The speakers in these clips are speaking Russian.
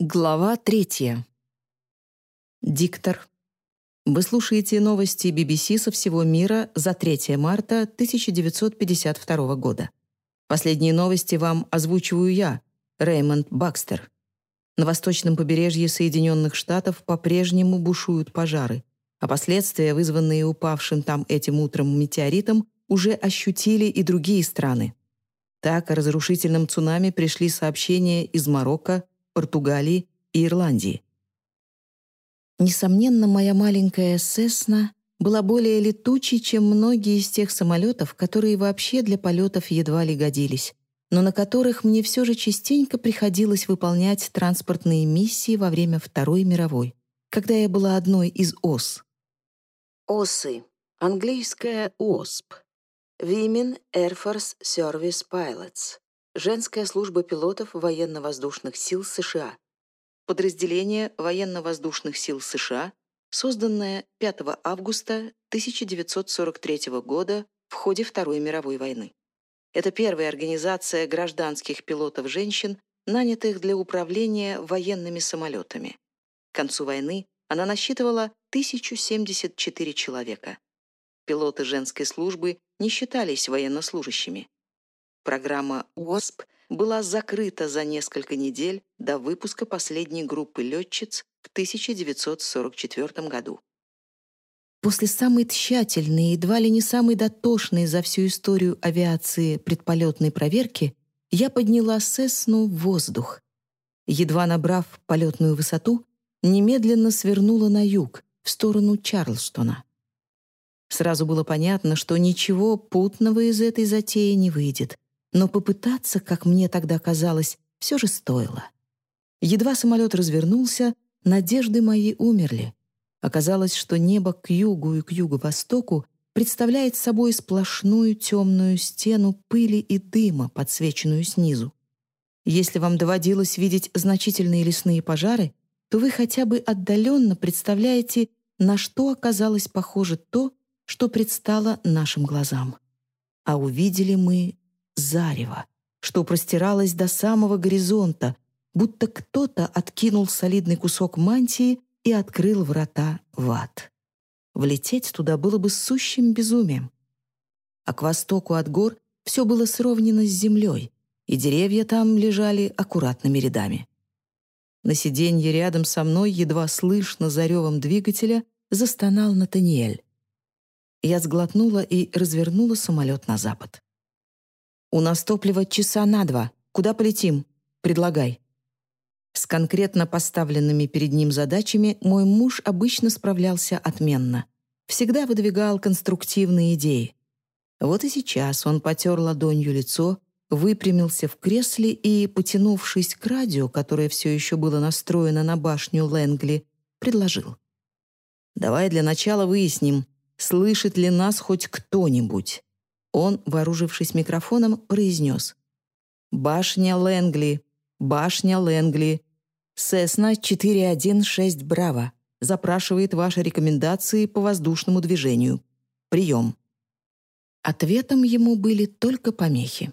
Глава третья. Диктор. Вы слушаете новости BBC со всего мира за 3 марта 1952 года. Последние новости вам озвучиваю я, Реймонд Бакстер. На восточном побережье Соединенных Штатов по-прежнему бушуют пожары, а последствия, вызванные упавшим там этим утром метеоритом, уже ощутили и другие страны. Так о разрушительном цунами пришли сообщения из Марокко, Португалии и Ирландии. Несомненно, моя маленькая «Сесна» была более летучей, чем многие из тех самолетов, которые вообще для полетов едва ли годились, но на которых мне все же частенько приходилось выполнять транспортные миссии во время Второй мировой, когда я была одной из ОС. ОСы. Английская ОСП. Women Air Force Service Pilots. Женская служба пилотов военно-воздушных сил США. Подразделение военно-воздушных сил США, созданное 5 августа 1943 года в ходе Второй мировой войны. Это первая организация гражданских пилотов-женщин, нанятых для управления военными самолетами. К концу войны она насчитывала 1074 человека. Пилоты женской службы не считались военнослужащими. Программа ОСП была закрыта за несколько недель до выпуска последней группы летчиц в 1944 году. После самой тщательной, едва ли не самой дотошной за всю историю авиации предполетной проверки я подняла Сесну в воздух. Едва набрав полетную высоту, немедленно свернула на юг, в сторону Чарльстона. Сразу было понятно, что ничего путного из этой затеи не выйдет но попытаться, как мне тогда казалось, все же стоило. Едва самолет развернулся, надежды мои умерли. Оказалось, что небо к югу и к юго-востоку представляет собой сплошную темную стену пыли и дыма, подсвеченную снизу. Если вам доводилось видеть значительные лесные пожары, то вы хотя бы отдаленно представляете, на что оказалось похоже то, что предстало нашим глазам. А увидели мы зарево, что простиралось до самого горизонта, будто кто-то откинул солидный кусок мантии и открыл врата в ад. Влететь туда было бы сущим безумием. А к востоку от гор все было сровнено с землей, и деревья там лежали аккуратными рядами. На сиденье рядом со мной, едва слышно за ревом двигателя, застонал Натаниэль. Я сглотнула и развернула самолет на запад. «У нас топливо часа на два. Куда полетим? Предлагай». С конкретно поставленными перед ним задачами мой муж обычно справлялся отменно. Всегда выдвигал конструктивные идеи. Вот и сейчас он потер ладонью лицо, выпрямился в кресле и, потянувшись к радио, которое все еще было настроено на башню Лэнгли, предложил. «Давай для начала выясним, слышит ли нас хоть кто-нибудь. Он, вооружившись микрофоном, произнес. «Башня Лэнгли! Башня Лэнгли! Сесна 416 Браво! Запрашивает ваши рекомендации по воздушному движению. Прием!» Ответом ему были только помехи.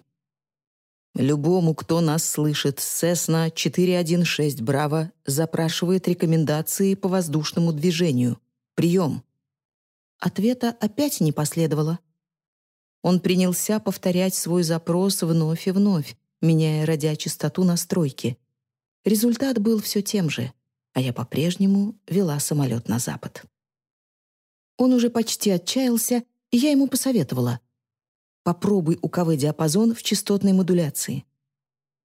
Любому, кто нас слышит, Сесна 416 Браво запрашивает рекомендации по воздушному движению. Прием. Ответа опять не последовало. Он принялся повторять свой запрос вновь и вновь, меняя радиочастоту настройки. Результат был все тем же, а я по-прежнему вела самолет на запад. Он уже почти отчаялся, и я ему посоветовала. «Попробуй УКВ-диапазон в частотной модуляции».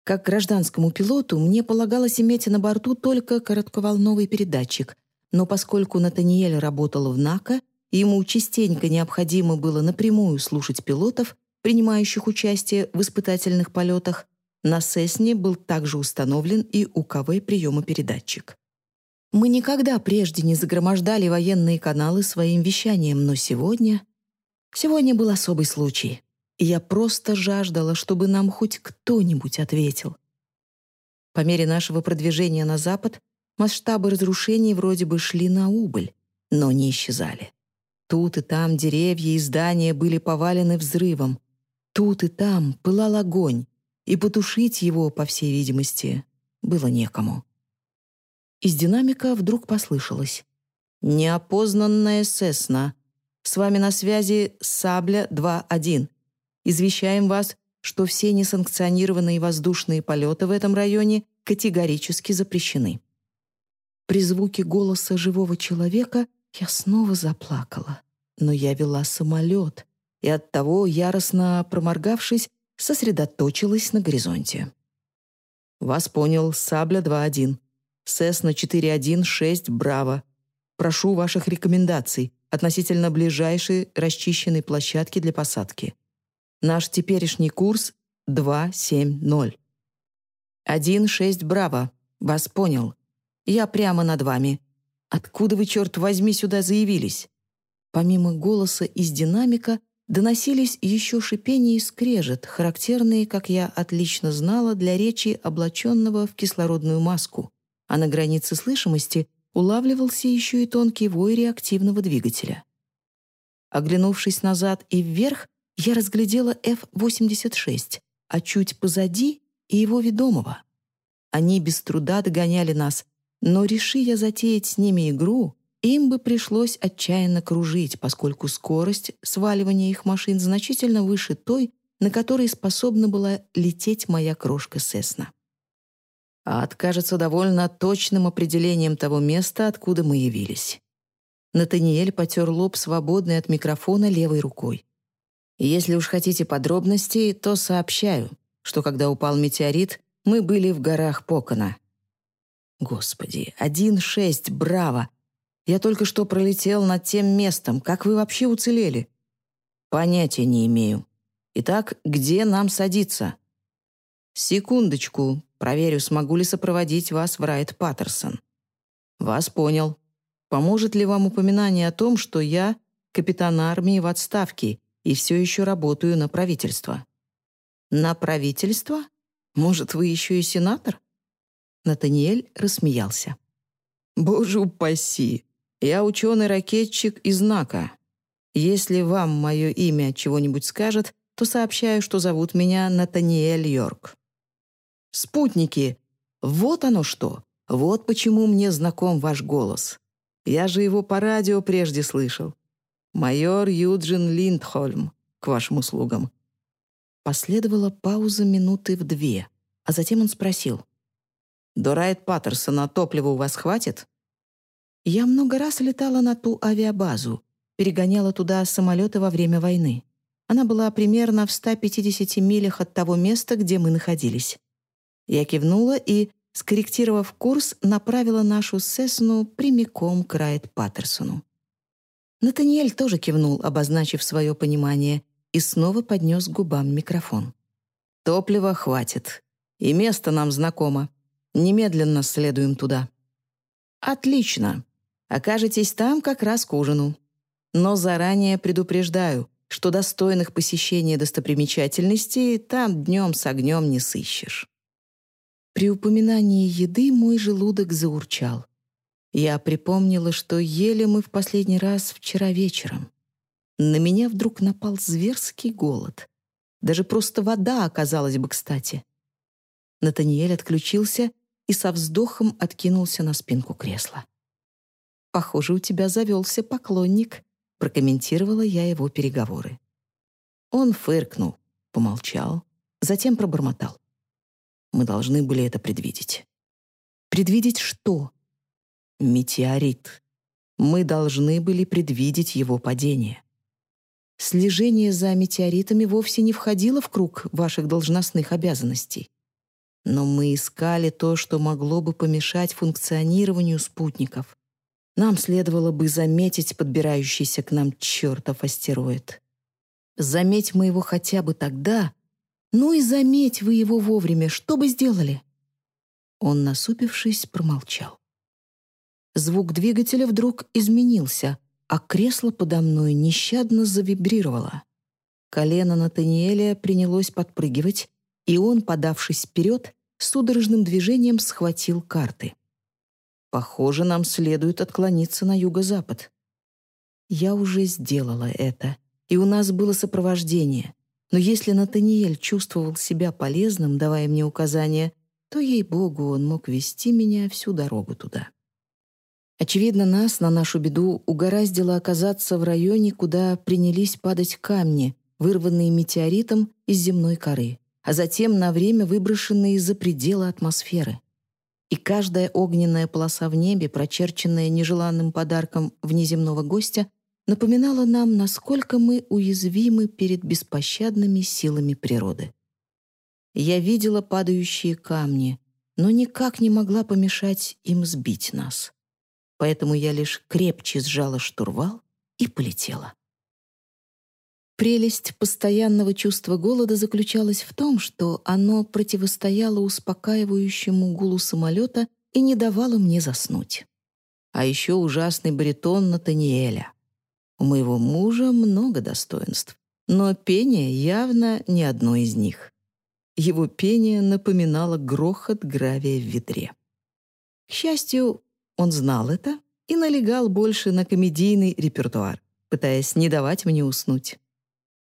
Как гражданскому пилоту мне полагалось иметь на борту только коротковолновый передатчик, но поскольку Натаниэль работал в НАКО, Ему частенько необходимо было напрямую слушать пилотов, принимающих участие в испытательных полетах. На Сесне был также установлен и УКВ-приемопередатчик. Мы никогда прежде не загромождали военные каналы своим вещанием, но сегодня... Сегодня был особый случай. Я просто жаждала, чтобы нам хоть кто-нибудь ответил. По мере нашего продвижения на запад масштабы разрушений вроде бы шли на убыль, но не исчезали. Тут и там деревья и здания были повалены взрывом. Тут и там пылал огонь, и потушить его, по всей видимости, было некому. Из динамика вдруг послышалось. «Неопознанная Сесна. С вами на связи Сабля 2-1. Извещаем вас, что все несанкционированные воздушные полеты в этом районе категорически запрещены». При звуке голоса живого человека я снова заплакала. Но я вела самолет, и оттого, яростно проморгавшись, сосредоточилась на горизонте. «Вас понял, Сабля 2-1. Сесна 416 «Браво». Прошу ваших рекомендаций относительно ближайшей расчищенной площадки для посадки. Наш теперешний курс 270. 1-6 «Браво». Вас понял. Я прямо над вами. Откуда вы, черт возьми, сюда заявились?» Помимо голоса из динамика доносились еще шипение и скрежет, характерные, как я отлично знала, для речи облаченного в кислородную маску, а на границе слышимости улавливался еще и тонкий вой реактивного двигателя. Оглянувшись назад и вверх, я разглядела F-86, а чуть позади — и его ведомого. Они без труда догоняли нас, но реши я затеять с ними игру, им бы пришлось отчаянно кружить, поскольку скорость сваливания их машин значительно выше той, на которой способна была лететь моя крошка Сесна. А откажется довольно точным определением того места, откуда мы явились. Натаниэль потер лоб свободный от микрофона левой рукой. Если уж хотите подробностей, то сообщаю, что когда упал метеорит, мы были в горах Покона. Господи, один шесть, браво! Я только что пролетел над тем местом. Как вы вообще уцелели?» «Понятия не имею. Итак, где нам садиться?» «Секундочку. Проверю, смогу ли сопроводить вас в Райт Паттерсон». «Вас понял. Поможет ли вам упоминание о том, что я капитан армии в отставке и все еще работаю на правительство?» «На правительство? Может, вы еще и сенатор?» Натаниэль рассмеялся. «Боже упаси! Я ученый-ракетчик из НАКа. Если вам мое имя чего-нибудь скажет, то сообщаю, что зовут меня Натаниэль Йорк. Спутники. Вот оно что. Вот почему мне знаком ваш голос. Я же его по радио прежде слышал. Майор Юджин Линдхольм, к вашим услугам. Последовала пауза минуты в две, а затем он спросил. «До Райт Паттерсона топлива у вас хватит?» Я много раз летала на ту авиабазу, перегоняла туда самолеты во время войны. Она была примерно в 150 милях от того места, где мы находились. Я кивнула и, скорректировав курс, направила нашу Сесну прямиком к Райт Паттерсону. Натаниэль тоже кивнул, обозначив свое понимание, и снова поднес к губам микрофон. «Топлива хватит. И место нам знакомо. Немедленно следуем туда». «Отлично. Окажетесь там как раз к ужину. Но заранее предупреждаю, что достойных посещения достопримечательностей там днем с огнем не сыщешь. При упоминании еды мой желудок заурчал. Я припомнила, что ели мы в последний раз вчера вечером. На меня вдруг напал зверский голод. Даже просто вода оказалась бы кстати. Натаниэль отключился и со вздохом откинулся на спинку кресла. «Похоже, у тебя завелся поклонник», — прокомментировала я его переговоры. Он фыркнул, помолчал, затем пробормотал. «Мы должны были это предвидеть». «Предвидеть что?» «Метеорит. Мы должны были предвидеть его падение». Слежение за метеоритами вовсе не входило в круг ваших должностных обязанностей. Но мы искали то, что могло бы помешать функционированию спутников. Нам следовало бы заметить подбирающийся к нам чертов астероид. Заметь мы его хотя бы тогда, ну и заметь вы его вовремя, что бы сделали?» Он, насупившись, промолчал. Звук двигателя вдруг изменился, а кресло подо мной нещадно завибрировало. Колено Натаниэля принялось подпрыгивать, и он, подавшись вперед, судорожным движением схватил карты. Похоже, нам следует отклониться на юго-запад. Я уже сделала это, и у нас было сопровождение. Но если Натаниэль чувствовал себя полезным, давая мне указания, то, ей-богу, он мог вести меня всю дорогу туда. Очевидно, нас, на нашу беду, угораздило оказаться в районе, куда принялись падать камни, вырванные метеоритом из земной коры, а затем на время выброшенные за пределы атмосферы. И каждая огненная полоса в небе, прочерченная нежеланным подарком внеземного гостя, напоминала нам, насколько мы уязвимы перед беспощадными силами природы. Я видела падающие камни, но никак не могла помешать им сбить нас поэтому я лишь крепче сжала штурвал и полетела. Прелесть постоянного чувства голода заключалась в том, что оно противостояло успокаивающему гулу самолета и не давало мне заснуть. А еще ужасный баритон Натаниэля. У моего мужа много достоинств, но пение явно не одно из них. Его пение напоминало грохот гравия в ведре. К счастью, он знал это и налегал больше на комедийный репертуар, пытаясь не давать мне уснуть.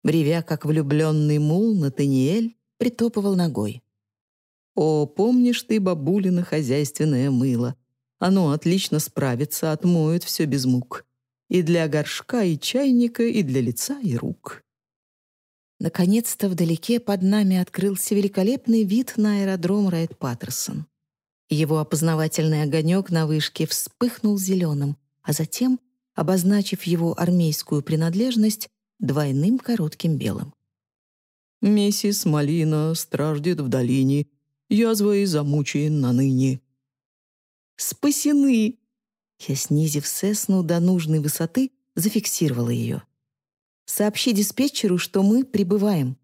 Бревя, как влюбленный мул, Натаниэль притопывал ногой. «О, помнишь ты, бабулина, хозяйственное мыло? Оно отлично справится, отмоет все без мук. И для горшка, и чайника, и для лица, и рук». Наконец-то вдалеке под нами открылся великолепный вид на аэродром Райт-Паттерсон. Его опознавательный огонек на вышке вспыхнул зеленым, а затем, обозначив его армейскую принадлежность, двойным коротким белым. «Миссис Малина страждет в долине, язвой замучен на ныне». «Спасены!» Я, снизив Сесну до нужной высоты, зафиксировала ее. «Сообщи диспетчеру, что мы прибываем».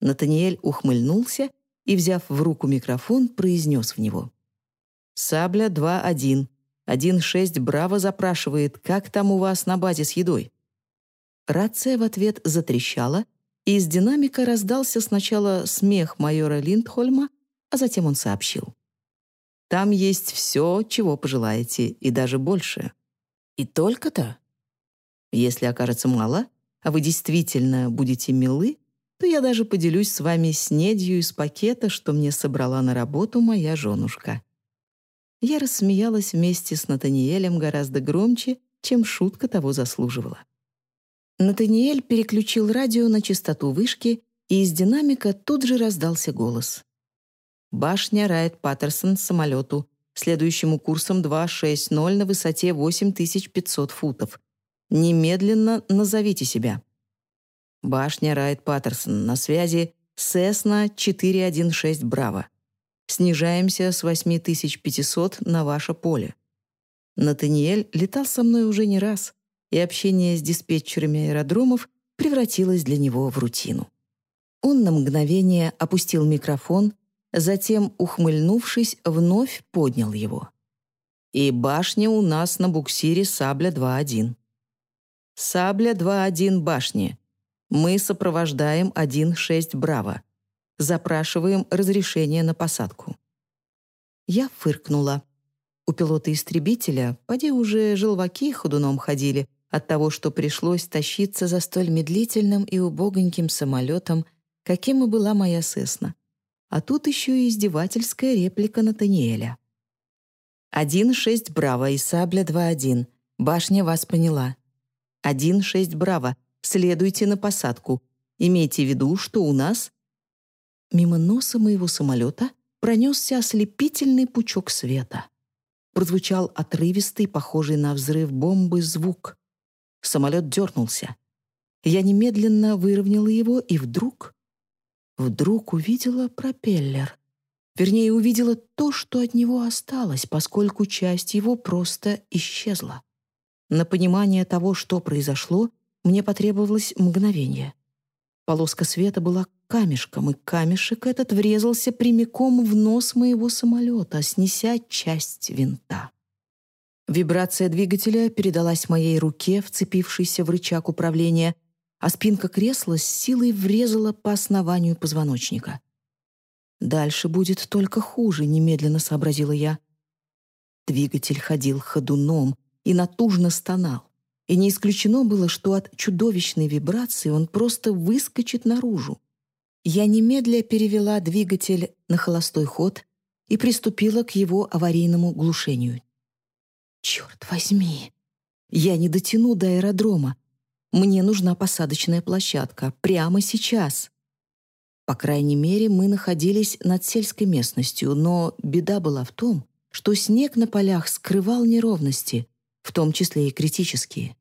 Натаниэль ухмыльнулся и, взяв в руку микрофон, произнес в него. «Сабля 2-1. 1-6 Браво запрашивает, как там у вас на базе с едой?» Рация в ответ затрещала, и из динамика раздался сначала смех майора Линдхольма, а затем он сообщил. «Там есть все, чего пожелаете, и даже больше. И только-то? Если окажется мало, а вы действительно будете милы, то я даже поделюсь с вами снедью из пакета, что мне собрала на работу моя женушка». Я рассмеялась вместе с Натаниэлем гораздо громче, чем шутка того заслуживала. Натаниэль переключил радио на частоту вышки, и из динамика тут же раздался голос. «Башня Райт Паттерсон самолету, следующему курсом 260 на высоте 8500 футов. Немедленно назовите себя». Башня Райт Паттерсон. На связи Сесна 416 Браво. Снижаемся с 8500 на ваше поле. Натаниэль летал со мной уже не раз, и общение с диспетчерами аэродромов превратилось для него в рутину. Он на мгновение опустил микрофон, затем, ухмыльнувшись, вновь поднял его. «И башня у нас на буксире «Сабля 2-1». «Сабля 2-1 башни», мы сопровождаем 1-6 «Браво». Запрашиваем разрешение на посадку. Я фыркнула. У пилота-истребителя, поди уже желваки ходуном ходили от того, что пришлось тащиться за столь медлительным и убогоньким самолетом, каким и была моя Сесна. А тут еще и издевательская реплика Натаниэля. «1-6 Браво» и «Сабля 2-1». Башня вас поняла. «1-6 Браво» Следуйте на посадку. Имейте в виду, что у нас...» Мимо носа моего самолета пронесся ослепительный пучок света. Прозвучал отрывистый, похожий на взрыв бомбы, звук. Самолет дернулся. Я немедленно выровняла его, и вдруг... Вдруг увидела пропеллер. Вернее, увидела то, что от него осталось, поскольку часть его просто исчезла. На понимание того, что произошло, мне потребовалось мгновение. Полоска света была камешком, и камешек этот врезался прямиком в нос моего самолета, снеся часть винта. Вибрация двигателя передалась моей руке, вцепившейся в рычаг управления, а спинка кресла с силой врезала по основанию позвоночника. «Дальше будет только хуже», — немедленно сообразила я. Двигатель ходил ходуном и натужно стонал и не исключено было, что от чудовищной вибрации он просто выскочит наружу. Я немедля перевела двигатель на холостой ход и приступила к его аварийному глушению. Черт возьми! Я не дотяну до аэродрома. Мне нужна посадочная площадка прямо сейчас. По крайней мере, мы находились над сельской местностью, но беда была в том, что снег на полях скрывал неровности, в том числе и критические.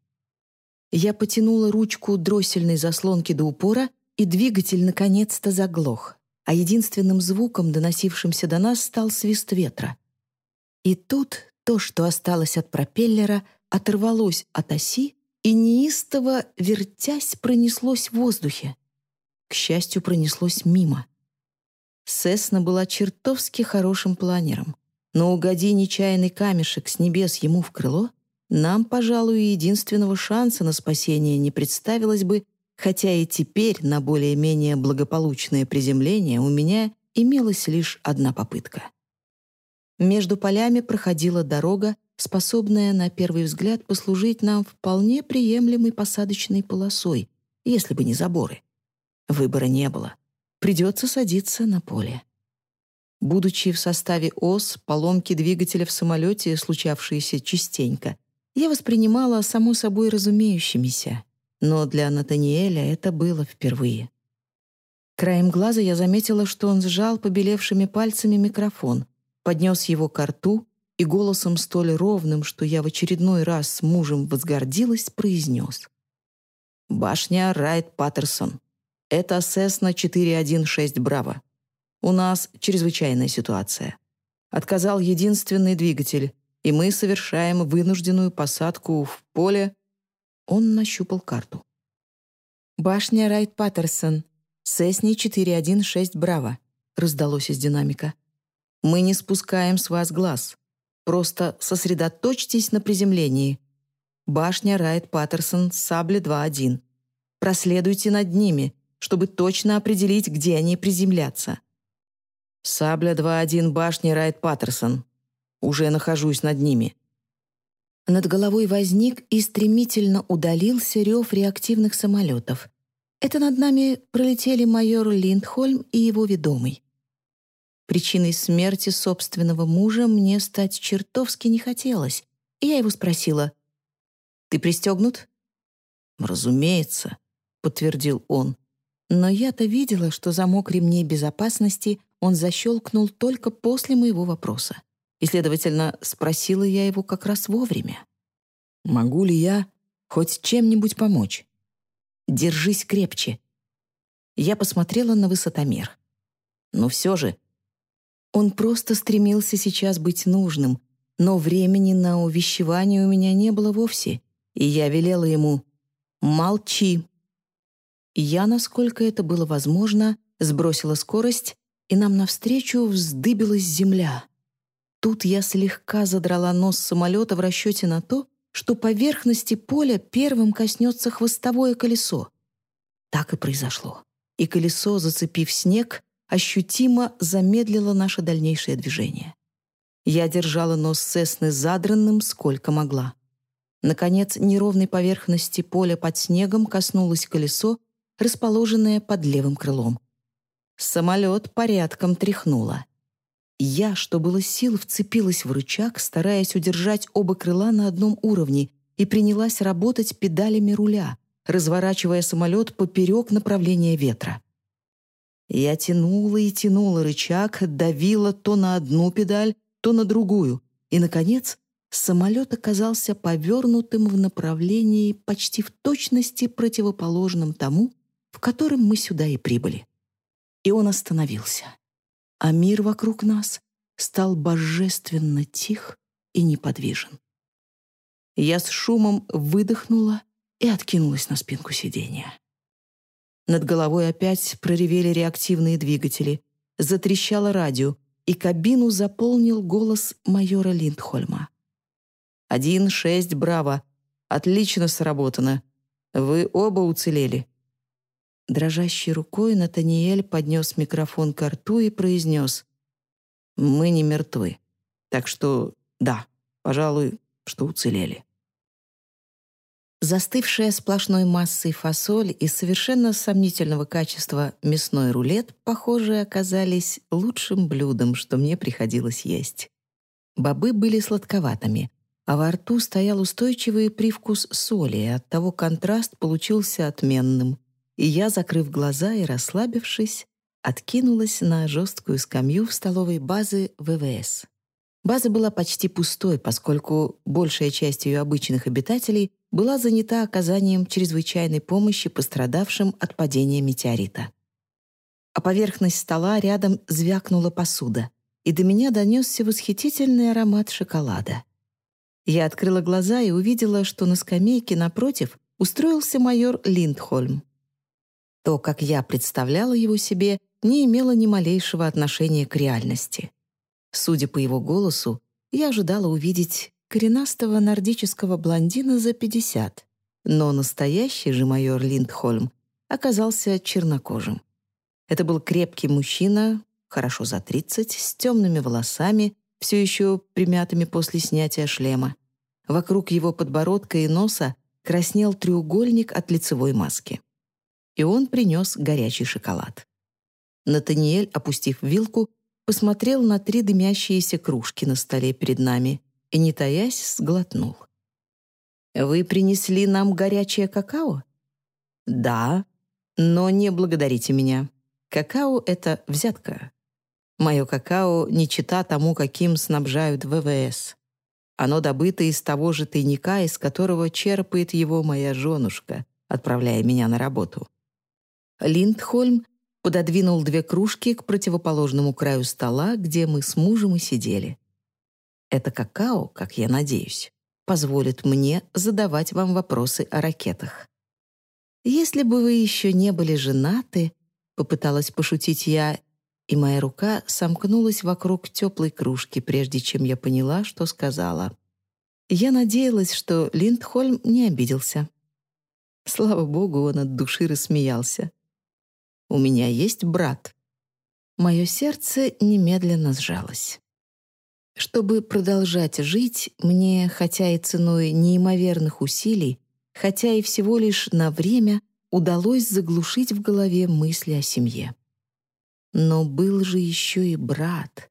Я потянула ручку дроссельной заслонки до упора, и двигатель наконец-то заглох, а единственным звуком, доносившимся до нас, стал свист ветра. И тут то, что осталось от пропеллера, оторвалось от оси и неистово, вертясь, пронеслось в воздухе. К счастью, пронеслось мимо. Сесна была чертовски хорошим планером, но угоди нечаянный камешек с небес ему в крыло, нам, пожалуй, единственного шанса на спасение не представилось бы, хотя и теперь на более-менее благополучное приземление у меня имелась лишь одна попытка. Между полями проходила дорога, способная на первый взгляд послужить нам вполне приемлемой посадочной полосой, если бы не заборы. Выбора не было. Придется садиться на поле. Будучи в составе ОС, поломки двигателя в самолете, случавшиеся частенько, я воспринимала само собой разумеющимися, но для Натаниэля это было впервые. Краем глаза я заметила, что он сжал побелевшими пальцами микрофон, поднес его к рту и голосом столь ровным, что я в очередной раз с мужем возгордилась, произнес. «Башня Райт Паттерсон. Это Cessna 416 Браво. У нас чрезвычайная ситуация. Отказал единственный двигатель, и мы совершаем вынужденную посадку в поле». Он нащупал карту. «Башня Райт Паттерсон. Сесни 416 Браво», раздалось из динамика. Мы не спускаем с вас глаз. Просто сосредоточьтесь на приземлении. Башня Райт Паттерсон, сабли 2-1. Проследуйте над ними, чтобы точно определить, где они приземлятся. Сабля 2-1 башни Райт Паттерсон. Уже нахожусь над ними. Над головой возник и стремительно удалился рев реактивных самолетов. Это над нами пролетели майор Линдхольм и его ведомый. Причиной смерти собственного мужа мне стать чертовски не хотелось, и я его спросила, «Ты пристегнут?» «Разумеется», — подтвердил он. Но я-то видела, что замок ремней безопасности он защелкнул только после моего вопроса. И, следовательно, спросила я его как раз вовремя. «Могу ли я хоть чем-нибудь помочь?» «Держись крепче». Я посмотрела на высотомер. Но все же он просто стремился сейчас быть нужным, но времени на увещевание у меня не было вовсе, и я велела ему «Молчи». Я, насколько это было возможно, сбросила скорость, и нам навстречу вздыбилась земля. Тут я слегка задрала нос самолета в расчете на то, что поверхности поля первым коснется хвостовое колесо. Так и произошло. И колесо, зацепив снег, ощутимо замедлило наше дальнейшее движение. Я держала нос Сесны задранным, сколько могла. Наконец, неровной поверхности поля под снегом коснулось колесо, расположенное под левым крылом. Самолет порядком тряхнуло. Я, что было сил, вцепилась в рычаг, стараясь удержать оба крыла на одном уровне, и принялась работать педалями руля, разворачивая самолет поперек направления ветра. Я тянула и тянула рычаг, давила то на одну педаль, то на другую, и, наконец, самолет оказался повернутым в направлении почти в точности противоположном тому, в котором мы сюда и прибыли. И он остановился. А мир вокруг нас стал божественно тих и неподвижен. Я с шумом выдохнула и откинулась на спинку сиденья. Над головой опять проревели реактивные двигатели. Затрещало радио, и кабину заполнил голос майора Линдхольма. «Один, шесть, браво! Отлично сработано! Вы оба уцелели!» Дрожащей рукой Натаниэль поднес микрофон к рту и произнес «Мы не мертвы, так что да, пожалуй, что уцелели». Застывшая сплошной массой фасоль и совершенно сомнительного качества мясной рулет, похоже, оказались лучшим блюдом, что мне приходилось есть. Бобы были сладковатыми, а во рту стоял устойчивый привкус соли, и оттого контраст получился отменным. И я, закрыв глаза и расслабившись, откинулась на жесткую скамью в столовой базы ВВС. База была почти пустой, поскольку большая часть ее обычных обитателей была занята оказанием чрезвычайной помощи пострадавшим от падения метеорита. А поверхность стола рядом звякнула посуда, и до меня донесся восхитительный аромат шоколада. Я открыла глаза и увидела, что на скамейке напротив устроился майор Линдхольм. То, как я представляла его себе, не имело ни малейшего отношения к реальности. Судя по его голосу, я ожидала увидеть коренастого нордического блондина за 50, но настоящий же майор Линдхольм оказался чернокожим. Это был крепкий мужчина, хорошо за 30, с темными волосами, все еще примятыми после снятия шлема. Вокруг его подбородка и носа краснел треугольник от лицевой маски. И он принес горячий шоколад. Натаниэль, опустив вилку, посмотрел на три дымящиеся кружки на столе перед нами и, не таясь, сглотнул. «Вы принесли нам горячее какао?» «Да, но не благодарите меня. Какао — это взятка. Мое какао не чита тому, каким снабжают ВВС. Оно добыто из того же тайника, из которого черпает его моя женушка, отправляя меня на работу». Линдхольм пододвинул две кружки к противоположному краю стола, где мы с мужем и сидели. Это какао, как я надеюсь, позволит мне задавать вам вопросы о ракетах. Если бы вы еще не были женаты, попыталась пошутить я, и моя рука сомкнулась вокруг теплой кружки, прежде чем я поняла, что сказала. Я надеялась, что Линдхольм не обиделся. Слава богу, он от души рассмеялся. У меня есть брат». Мое сердце немедленно сжалось. Чтобы продолжать жить, мне, хотя и ценой неимоверных усилий, хотя и всего лишь на время, удалось заглушить в голове мысли о семье. Но был же еще и брат.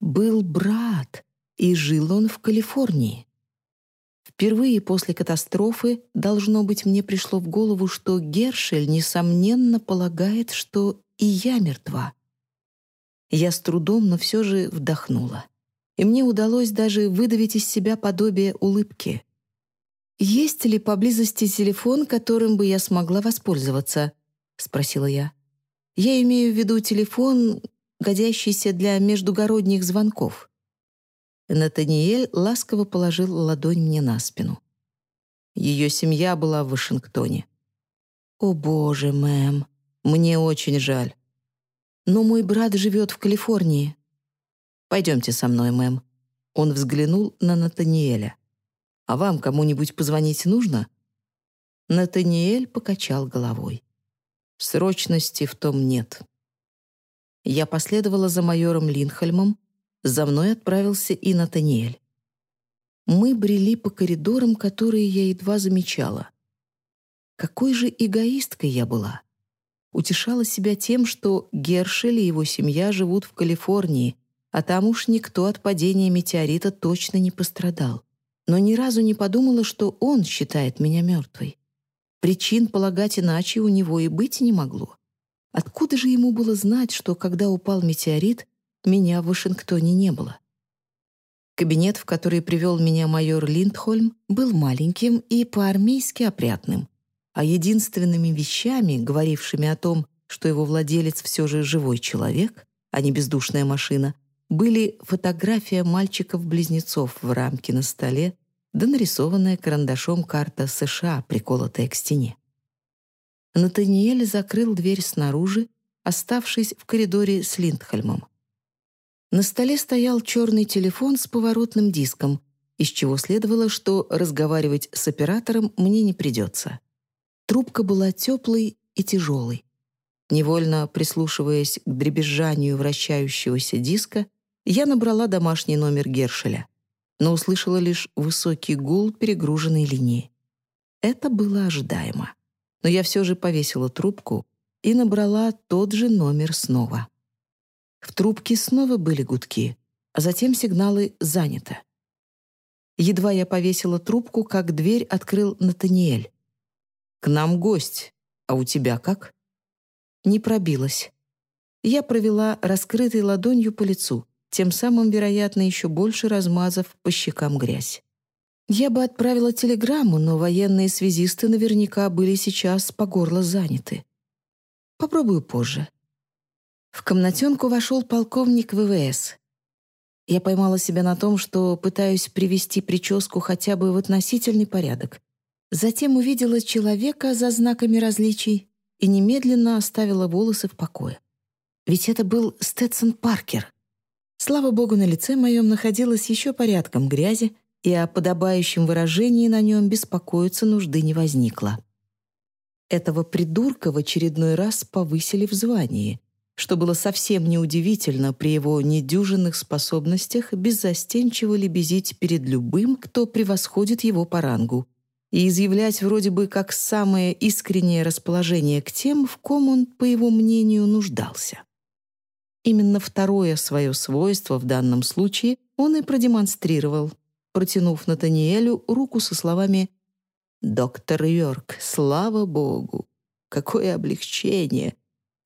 Был брат, и жил он в Калифорнии. Впервые после катастрофы, должно быть, мне пришло в голову, что Гершель, несомненно, полагает, что и я мертва. Я с трудом, но все же вдохнула. И мне удалось даже выдавить из себя подобие улыбки. «Есть ли поблизости телефон, которым бы я смогла воспользоваться?» — спросила я. «Я имею в виду телефон, годящийся для междугородних звонков». Натаниэль ласково положил ладонь мне на спину. Ее семья была в Вашингтоне. «О боже, мэм, мне очень жаль. Но мой брат живет в Калифорнии. Пойдемте со мной, мэм». Он взглянул на Натаниэля. «А вам кому-нибудь позвонить нужно?» Натаниэль покачал головой. «Срочности в том нет». Я последовала за майором Линхольмом, за мной отправился и Натаниэль. Мы брели по коридорам, которые я едва замечала. Какой же эгоисткой я была. Утешала себя тем, что Гершель и его семья живут в Калифорнии, а там уж никто от падения метеорита точно не пострадал. Но ни разу не подумала, что он считает меня мертвой. Причин полагать иначе у него и быть не могло. Откуда же ему было знать, что когда упал метеорит, меня в Вашингтоне не было. Кабинет, в который привел меня майор Линдхольм, был маленьким и по-армейски опрятным, а единственными вещами, говорившими о том, что его владелец все же живой человек, а не бездушная машина, были фотография мальчиков-близнецов в рамке на столе да нарисованная карандашом карта США, приколотая к стене. Натаниэль закрыл дверь снаружи, оставшись в коридоре с Линдхольмом. На столе стоял черный телефон с поворотным диском, из чего следовало, что разговаривать с оператором мне не придется. Трубка была теплой и тяжелой. Невольно прислушиваясь к дребезжанию вращающегося диска, я набрала домашний номер Гершеля, но услышала лишь высокий гул перегруженной линии. Это было ожидаемо. Но я все же повесила трубку и набрала тот же номер снова. В трубке снова были гудки, а затем сигналы «занято». Едва я повесила трубку, как дверь открыл Натаниэль. «К нам гость. А у тебя как?» Не пробилась. Я провела раскрытой ладонью по лицу, тем самым, вероятно, еще больше размазав по щекам грязь. Я бы отправила телеграмму, но военные связисты наверняка были сейчас по горло заняты. Попробую позже. В комнатенку вошел полковник ВВС. Я поймала себя на том, что пытаюсь привести прическу хотя бы в относительный порядок. Затем увидела человека за знаками различий и немедленно оставила волосы в покое. Ведь это был Сtetson Паркер. Слава богу, на лице моем находилось еще порядком грязи, и о подобающем выражении на нем беспокоиться нужды не возникло. Этого придурка в очередной раз повысили в звании, что было совсем неудивительно при его недюжинных способностях беззастенчиво лебезить перед любым, кто превосходит его по рангу, и изъявлять вроде бы как самое искреннее расположение к тем, в ком он, по его мнению, нуждался. Именно второе свое свойство в данном случае он и продемонстрировал, протянув Натаниэлю руку со словами «Доктор Йорк, слава Богу! Какое облегчение!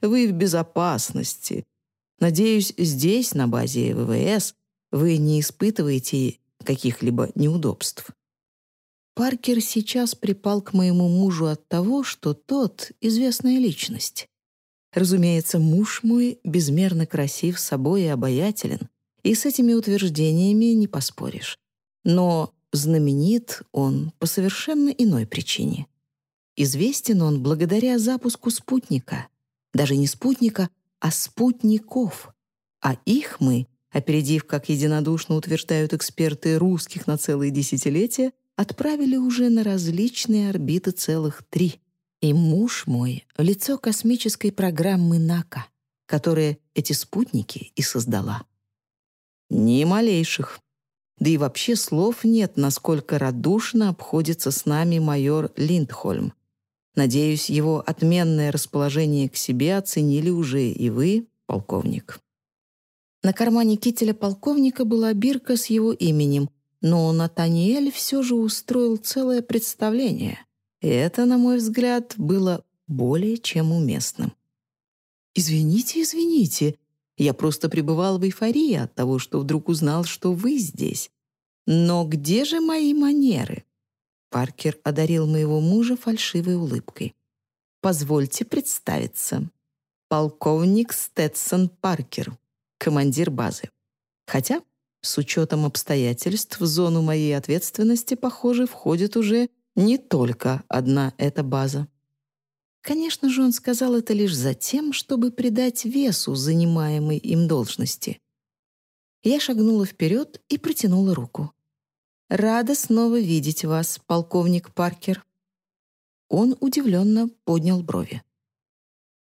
Вы в безопасности. Надеюсь, здесь, на базе ВВС, вы не испытываете каких-либо неудобств. Паркер сейчас припал к моему мужу от того, что тот — известная личность. Разумеется, муж мой безмерно красив собой и обаятелен, и с этими утверждениями не поспоришь. Но знаменит он по совершенно иной причине. Известен он благодаря запуску спутника — даже не спутника, а спутников. А их мы, опередив, как единодушно утверждают эксперты русских на целые десятилетия, отправили уже на различные орбиты целых три. И муж мой — лицо космической программы НАКА, которая эти спутники и создала. Ни малейших. Да и вообще слов нет, насколько радушно обходится с нами майор Линдхольм, Надеюсь, его отменное расположение к себе оценили уже и вы, полковник». На кармане кителя полковника была бирка с его именем, но Натаниэль все же устроил целое представление. И это, на мой взгляд, было более чем уместным. «Извините, извините, я просто пребывал в эйфории от того, что вдруг узнал, что вы здесь. Но где же мои манеры?» Паркер одарил моего мужа фальшивой улыбкой. «Позвольте представиться. Полковник Стэтсон Паркер, командир базы. Хотя, с учетом обстоятельств, в зону моей ответственности, похоже, входит уже не только одна эта база. Конечно же, он сказал это лишь за тем, чтобы придать весу занимаемой им должности. Я шагнула вперед и протянула руку. «Рада снова видеть вас, полковник Паркер». Он удивленно поднял брови.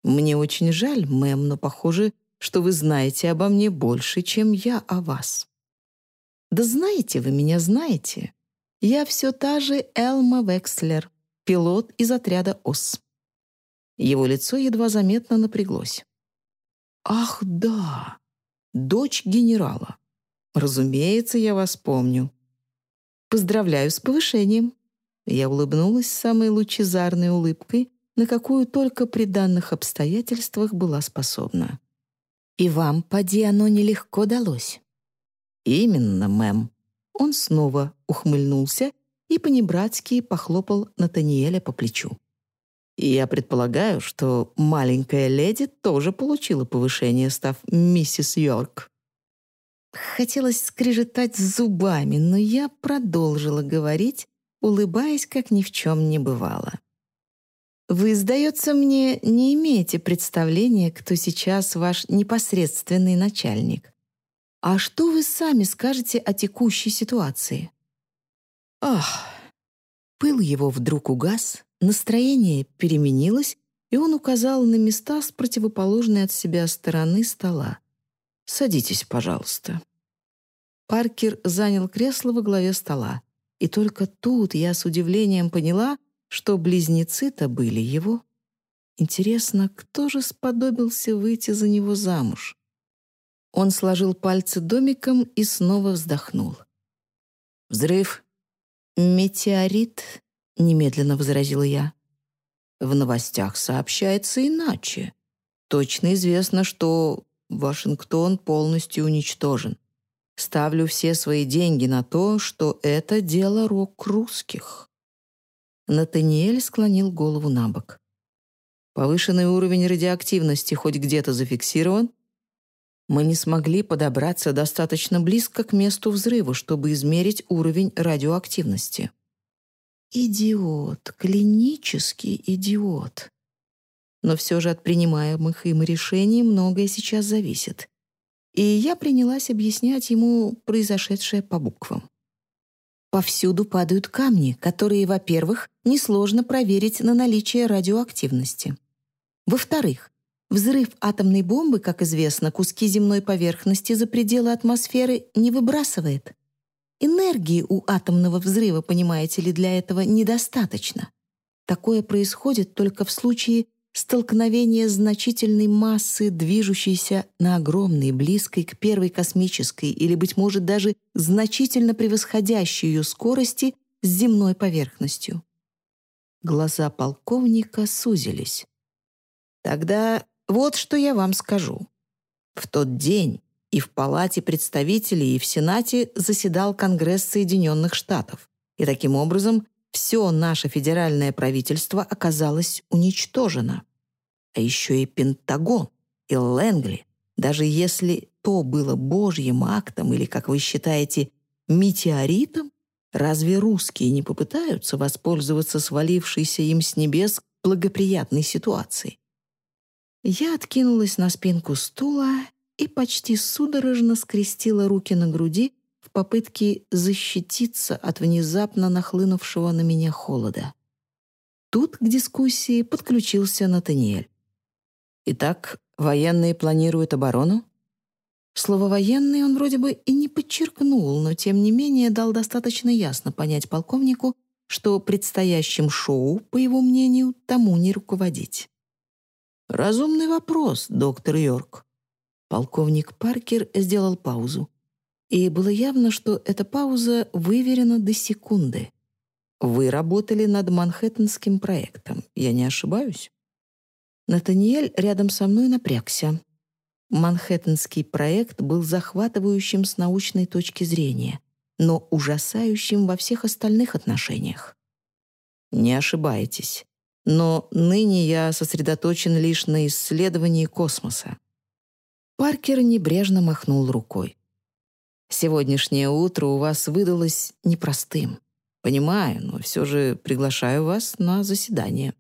«Мне очень жаль, мэм, но похоже, что вы знаете обо мне больше, чем я о вас». «Да знаете вы меня, знаете. Я все та же Элма Векслер, пилот из отряда ОС». Его лицо едва заметно напряглось. «Ах, да! Дочь генерала. Разумеется, я вас помню. Поздравляю с повышением». Я улыбнулась самой лучезарной улыбкой, на какую только при данных обстоятельствах была способна. «И вам, поди, оно нелегко далось». «Именно, мэм». Он снова ухмыльнулся и понебратски похлопал Натаниэля по плечу. Я предполагаю, что маленькая леди тоже получила повышение, став миссис Йорк. Хотелось скрежетать зубами, но я продолжила говорить, улыбаясь, как ни в чем не бывало. «Вы, сдается мне, не имеете представления, кто сейчас ваш непосредственный начальник. А что вы сами скажете о текущей ситуации?» «Ах!» Пыл его вдруг угас, настроение переменилось, и он указал на места с противоположной от себя стороны стола. «Садитесь, пожалуйста». Паркер занял кресло во главе стола, и только тут я с удивлением поняла, что близнецы-то были его. Интересно, кто же сподобился выйти за него замуж? Он сложил пальцы домиком и снова вздохнул. Взрыв. «Метеорит», — немедленно возразила я. В новостях сообщается иначе. Точно известно, что Вашингтон полностью уничтожен. Ставлю все свои деньги на то, что это дело рук русских». Натаниэль склонил голову на бок. «Повышенный уровень радиоактивности хоть где-то зафиксирован?» Мы не смогли подобраться достаточно близко к месту взрыва, чтобы измерить уровень радиоактивности. Идиот, клинический идиот. Но все же от принимаемых им решений многое сейчас зависит и я принялась объяснять ему произошедшее по буквам. Повсюду падают камни, которые, во-первых, несложно проверить на наличие радиоактивности. Во-вторых, взрыв атомной бомбы, как известно, куски земной поверхности за пределы атмосферы не выбрасывает. Энергии у атомного взрыва, понимаете ли, для этого недостаточно. Такое происходит только в случае столкновение значительной массы, движущейся на огромной, близкой к первой космической или, быть может, даже значительно превосходящей ее скорости с земной поверхностью. Глаза полковника сузились. «Тогда вот что я вам скажу. В тот день и в Палате представителей, и в Сенате заседал Конгресс Соединенных Штатов, и таким образом все наше федеральное правительство оказалось уничтожено. А еще и Пентагон, и Лэнгли. Даже если то было божьим актом или, как вы считаете, метеоритом, разве русские не попытаются воспользоваться свалившейся им с небес благоприятной ситуацией? Я откинулась на спинку стула и почти судорожно скрестила руки на груди, попытке защититься от внезапно нахлынувшего на меня холода. Тут к дискуссии подключился Натаниэль. «Итак, военные планируют оборону?» Слово «военный» он вроде бы и не подчеркнул, но тем не менее дал достаточно ясно понять полковнику, что предстоящим шоу, по его мнению, тому не руководить. «Разумный вопрос, доктор Йорк». Полковник Паркер сделал паузу и было явно, что эта пауза выверена до секунды. Вы работали над Манхэттенским проектом, я не ошибаюсь? Натаниэль рядом со мной напрягся. Манхэттенский проект был захватывающим с научной точки зрения, но ужасающим во всех остальных отношениях. Не ошибаетесь. Но ныне я сосредоточен лишь на исследовании космоса. Паркер небрежно махнул рукой. Сегодняшнее утро у вас выдалось непростым. Понимаю, но все же приглашаю вас на заседание.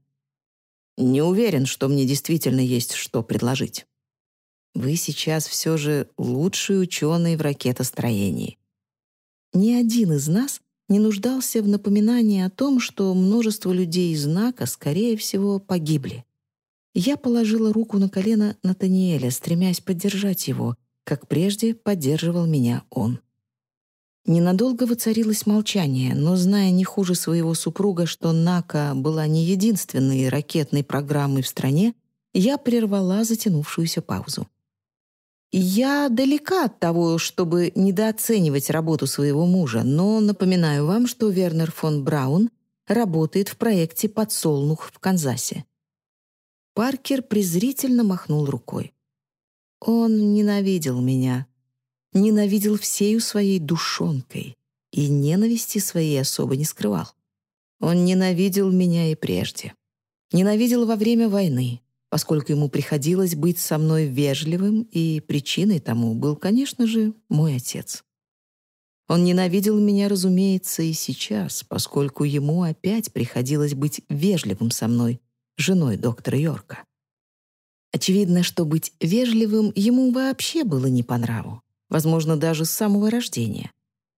Не уверен, что мне действительно есть что предложить. Вы сейчас все же лучший ученый в ракетостроении. Ни один из нас не нуждался в напоминании о том, что множество людей знака, скорее всего, погибли. Я положила руку на колено Натаниэля, стремясь поддержать его, как прежде поддерживал меня он. Ненадолго воцарилось молчание, но, зная не хуже своего супруга, что НАКА была не единственной ракетной программой в стране, я прервала затянувшуюся паузу. Я далека от того, чтобы недооценивать работу своего мужа, но напоминаю вам, что Вернер фон Браун работает в проекте «Подсолнух» в Канзасе. Паркер презрительно махнул рукой. Он ненавидел меня, ненавидел всею своей душонкой и ненависти своей особо не скрывал. Он ненавидел меня и прежде. Ненавидел во время войны, поскольку ему приходилось быть со мной вежливым, и причиной тому был, конечно же, мой отец. Он ненавидел меня, разумеется, и сейчас, поскольку ему опять приходилось быть вежливым со мной, женой доктора Йорка. Очевидно, что быть вежливым ему вообще было не по нраву, возможно, даже с самого рождения.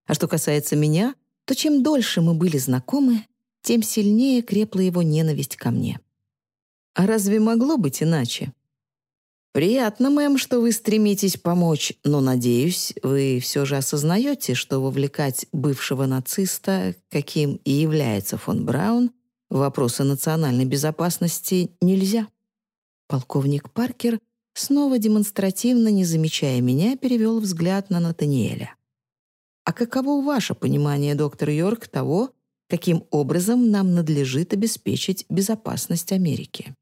А что касается меня, то чем дольше мы были знакомы, тем сильнее крепла его ненависть ко мне. А разве могло быть иначе? Приятно, мэм, что вы стремитесь помочь, но, надеюсь, вы все же осознаете, что вовлекать бывшего нациста, каким и является фон Браун, в вопросы национальной безопасности нельзя. Полковник Паркер, снова демонстративно не замечая меня, перевел взгляд на Натаниэля. А каково ваше понимание, доктор Йорк, того, каким образом нам надлежит обеспечить безопасность Америки?»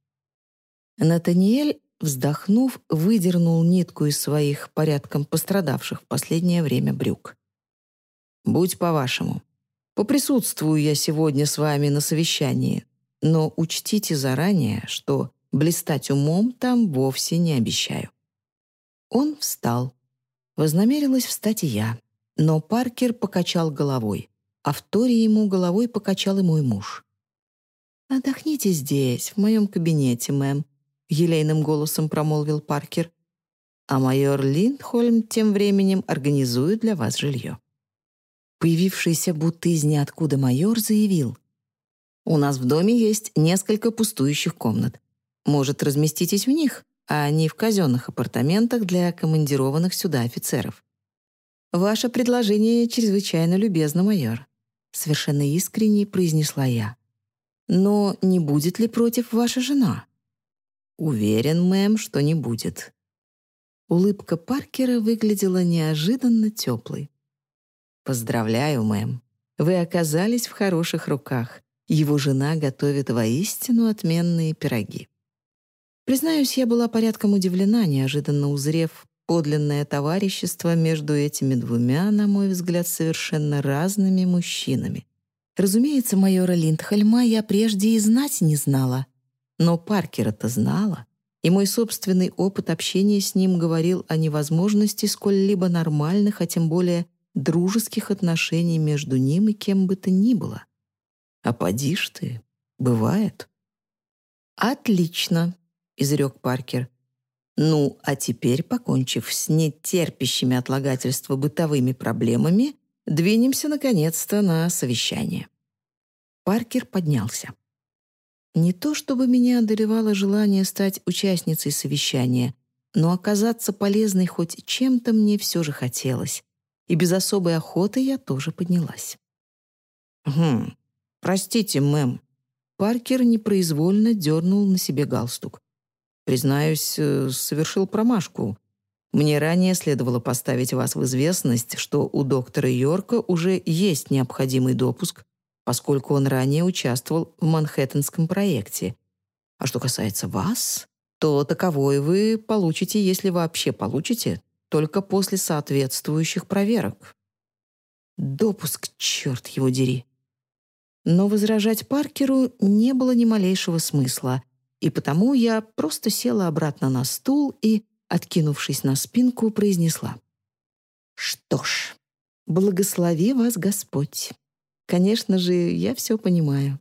Натаниэль, вздохнув, выдернул нитку из своих порядком пострадавших в последнее время брюк. «Будь по-вашему. Поприсутствую я сегодня с вами на совещании, но учтите заранее, что блистать умом там вовсе не обещаю». Он встал. Вознамерилась встать и я, но Паркер покачал головой, а в торе ему головой покачал и мой муж. «Отдохните здесь, в моем кабинете, мэм», — елейным голосом промолвил Паркер. «А майор Линдхольм тем временем организует для вас жилье». Появившийся будто из ниоткуда майор заявил. «У нас в доме есть несколько пустующих комнат. Может, разместитесь в них, а не в казенных апартаментах для командированных сюда офицеров. «Ваше предложение чрезвычайно любезно, майор», — совершенно искренне произнесла я. «Но не будет ли против ваша жена?» «Уверен, мэм, что не будет». Улыбка Паркера выглядела неожиданно теплой. «Поздравляю, мэм. Вы оказались в хороших руках. Его жена готовит воистину отменные пироги». Признаюсь, я была порядком удивлена, неожиданно узрев подлинное товарищество между этими двумя, на мой взгляд, совершенно разными мужчинами. Разумеется, майора Линдхольма я прежде и знать не знала. Но Паркера-то знала, и мой собственный опыт общения с ним говорил о невозможности сколь-либо нормальных, а тем более дружеских отношений между ним и кем бы то ни было. А поди ж ты, бывает. «Отлично», — изрек Паркер. Ну, а теперь, покончив с нетерпящими отлагательства бытовыми проблемами, двинемся, наконец-то, на совещание. Паркер поднялся. Не то чтобы меня одолевало желание стать участницей совещания, но оказаться полезной хоть чем-то мне все же хотелось, и без особой охоты я тоже поднялась. «Хм, простите, мэм». Паркер непроизвольно дернул на себе галстук. Признаюсь, э, совершил промашку. Мне ранее следовало поставить вас в известность, что у доктора Йорка уже есть необходимый допуск, поскольку он ранее участвовал в Манхэттенском проекте. А что касается вас, то таковой вы получите, если вообще получите, только после соответствующих проверок. Допуск, черт его дери. Но возражать Паркеру не было ни малейшего смысла — и потому я просто села обратно на стул и, откинувшись на спинку, произнесла. «Что ж, благослови вас Господь. Конечно же, я все понимаю.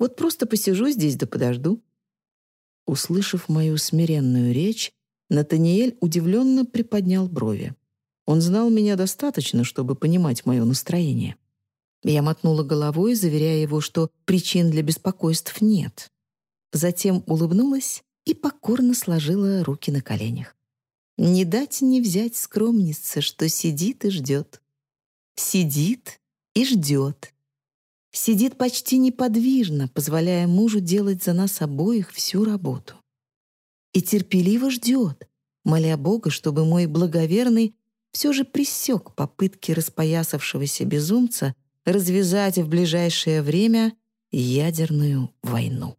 Вот просто посижу здесь да подожду». Услышав мою смиренную речь, Натаниэль удивленно приподнял брови. Он знал меня достаточно, чтобы понимать мое настроение. Я мотнула головой, заверяя его, что причин для беспокойств нет. Затем улыбнулась и покорно сложила руки на коленях. Не дать не взять скромница, что сидит и ждет. Сидит и ждет. Сидит почти неподвижно, позволяя мужу делать за нас обоих всю работу. И терпеливо ждет, моля Бога, чтобы мой благоверный все же пресек попытки распоясавшегося безумца развязать в ближайшее время ядерную войну.